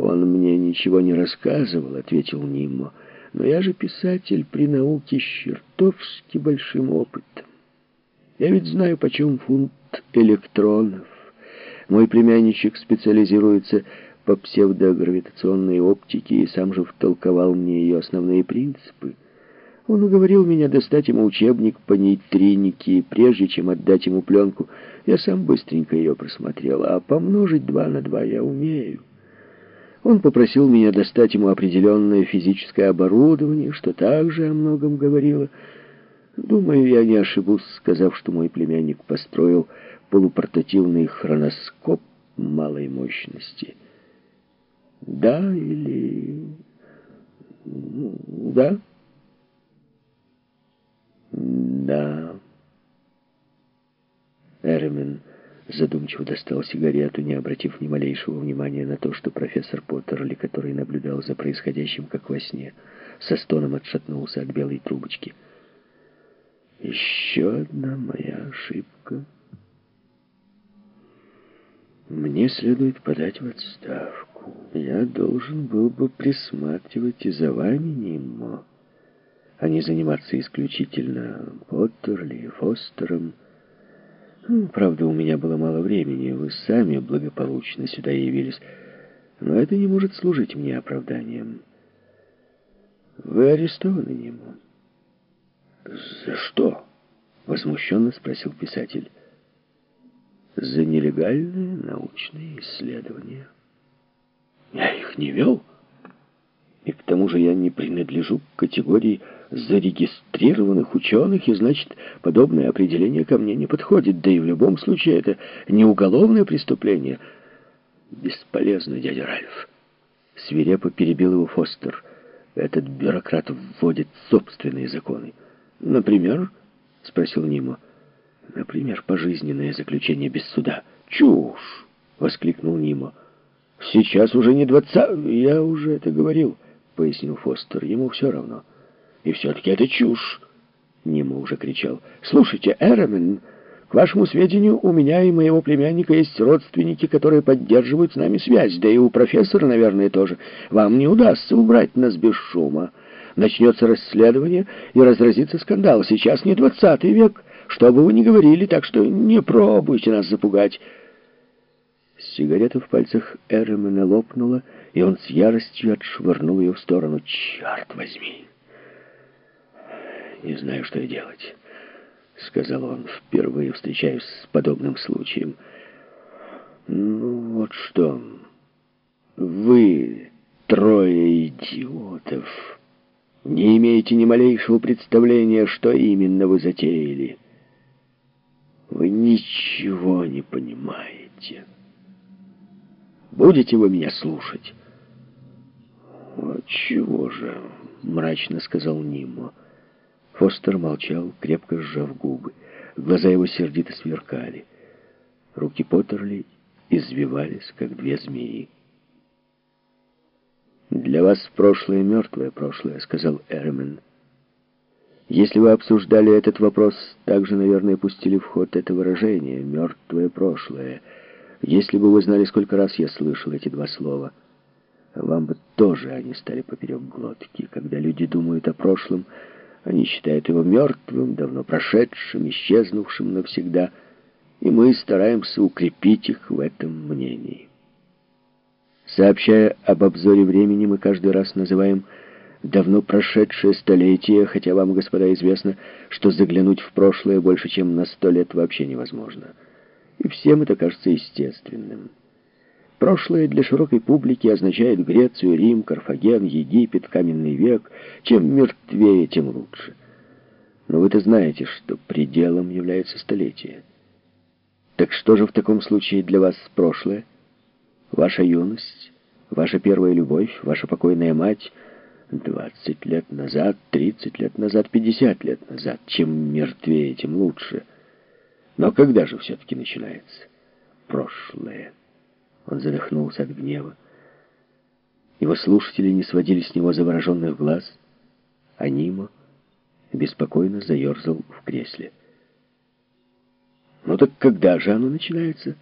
«Он мне ничего не рассказывал», — ответил Ниммо. «Но я же писатель при науке с чертовски большим опытом. Я ведь знаю, почем фунт электронов. Мой племянничек специализируется по псевдогравитационной оптике и сам же втолковал мне ее основные принципы. Он уговорил меня достать ему учебник по нейтринике, и прежде чем отдать ему пленку, я сам быстренько ее просмотрел, а помножить два на два я умею. Он попросил меня достать ему определенное физическое оборудование, что также о многом говорило. Думаю, я не ошибусь, сказав, что мой племянник построил полупортативный хроноскоп малой мощности. Да или... Да? Да. Эремен задумчиво достал сигарету, не обратив ни малейшего внимания на то, что профессор Поттерли, который наблюдал за происходящим как во сне, со стоном отшатнулся от белой трубочки. Еще одна моя ошибка. Мне следует подать в отставку. Я должен был бы присматривать и за вами, Ниммо, а не заниматься исключительно Поттерли и Фостером. Правда, у меня было мало времени, вы сами благополучно сюда явились, но это не может служить мне оправданием. Вы арестованы, Немо. За что? Возмущенно спросил писатель. За нелегальные научные исследования. Я их не вел. И к тому же я не принадлежу к категории зарегистрированных ученых, и значит, подобное определение ко мне не подходит. Да и в любом случае это не уголовное преступление. Бесполезно, дядя Ральф. Свирепо перебил его Фостер. Этот бюрократ вводит собственные законы. Например, спросил Нимо. Например, пожизненное заключение без суда. Чушь! воскликнул Нимо. Сейчас уже не двадцать... Я уже это говорил, пояснил Фостер. Ему все равно. И все-таки это чушь!» Нима уже кричал. «Слушайте, Эромен, к вашему сведению, у меня и моего племянника есть родственники, которые поддерживают с нами связь, да и у профессора, наверное, тоже. Вам не удастся убрать нас без шума. Начнется расследование и разразится скандал. Сейчас не двадцатый век, что бы вы ни говорили, так что не пробуйте нас запугать». Сигарета в пальцах Эромена лопнула, и он с яростью отшвырнул ее в сторону. «Черт возьми!» Не знаю, что и делать», — сказал он. «Впервые встречаюсь с подобным случаем». «Ну, вот что. Вы, трое идиотов, не имеете ни малейшего представления, что именно вы затеяли. Вы ничего не понимаете. Будете вы меня слушать?» «Чего же?» — мрачно сказал Ниммо. Фостер молчал, крепко сжав губы. Глаза его сердито сверкали. Руки Поттерли извивались, как две змеи. «Для вас прошлое мертвое прошлое», — сказал Эрмен. «Если вы обсуждали этот вопрос, также, наверное, пустили в ход это выражение «мертвое прошлое». Если бы вы знали, сколько раз я слышал эти два слова, вам бы тоже они стали поперек глотки. Когда люди думают о прошлом, они считают его мертвым, давно прошедшим, исчезнувшим навсегда, и мы стараемся укрепить их в этом мнении. Сообщая об обзоре времени, мы каждый раз называем давно прошедшее столетие, хотя вам, господа, известно, что заглянуть в прошлое больше, чем на сто лет вообще невозможно. И всем это кажется естественным. Прошлое для широкой публики означает Грецию, Рим, Карфаген, Египет, каменный век. Чем мертвее, тем лучше. Но вы-то знаете, что пределом является столетие. Так что же в таком случае для вас прошлое? Ваша юность, ваша первая любовь, ваша покойная мать двадцать лет назад, тридцать лет назад, пятьдесят лет назад. Чем мертвее, тем лучше. Но когда же все-таки начинается прошлое? Он задохнулся от гнева. Его слушатели не сводили с него завороженных глаз, а Нима беспокойно заерзал в кресле. «Ну так когда же оно начинается?»